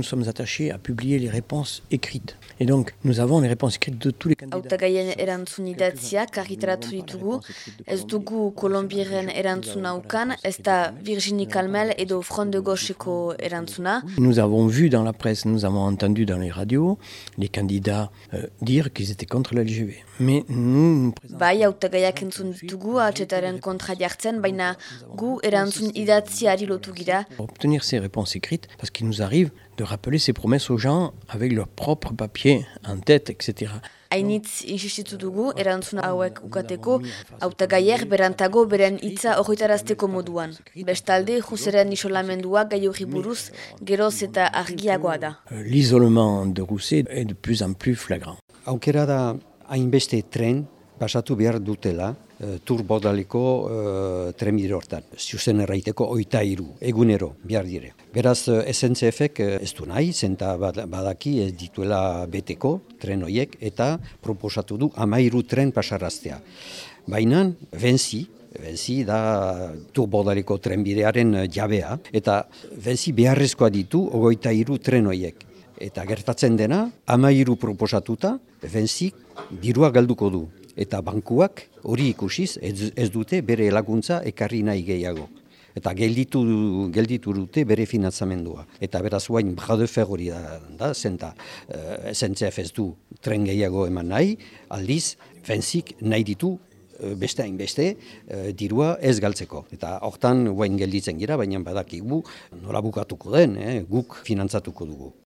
nous sommes attachés à publier les réponses écrites. Et donc, nous avons les réponses écrites de tous les candidats. Hautagaien erantzun idatziak argitaratu ditugu, ez dugu Kolombiren erantzuna ukan, ez da Virginie Calmel edo Front de Gaucheko erantzuna. Nous avons vu dans la presse, nous avons entendu dans les radios les candidats euh, dire qu'ils étaient contre la LGV. Mais nous, nous présentons... Bai, hautagaiak entzun ditugu, atxetaren kontra jartzen, baina gu erantzun idatziari lotu gira. Pour obtenir ces réponses écrites, parce qu'il nous arrive de rappeler ces promesses aux gens avec leurs propres papiers en tête, etc. Hainitz insistitu dugu erantzun hauek ukateko, hautagaier berantago beren hitza horretarazteko moduan. Bestalde, juseren isolamendua gai hori buruz, geroz eta argiagoa da. Euh, L'isolement de Rousset est de plus en plus flagrant. Aukera da hainbeste tren pasatu behar dutela uh, turbodaleko uh, trenbide hortan. Zuzen erraiteko oita iru, egunero, behar dire. Beraz, uh, SNCF-ek ez du nahi, zenta bad- badaki ez dituela beteko tren hoiek, eta proposatu du amairu tren pasaraztea. Baina, benzi, benzi da turbodaleko trenbidearen jabea, eta benzi beharrezkoa ditu ogoita iru tren hoiek. Eta gertatzen dena, amairu proposatuta, benzik dirua galduko du. Eta bankuak hori ikusiz ez, ez dute bere laguntza ekarri nahi gehiago. Eta gelditu, gelditu dute bere finantzamendua. Eta beraz guain bradefer hori da, da zenta uh, SNCF ez du tren gehiago eman nahi, aldiz, benzik nahi ditu eh, beste hainbeste eh, dirua ez galtzeko. Eta hortan guain gelditzen gira, baina badakigu nola bukatuko den, eh, guk finantzatuko dugu.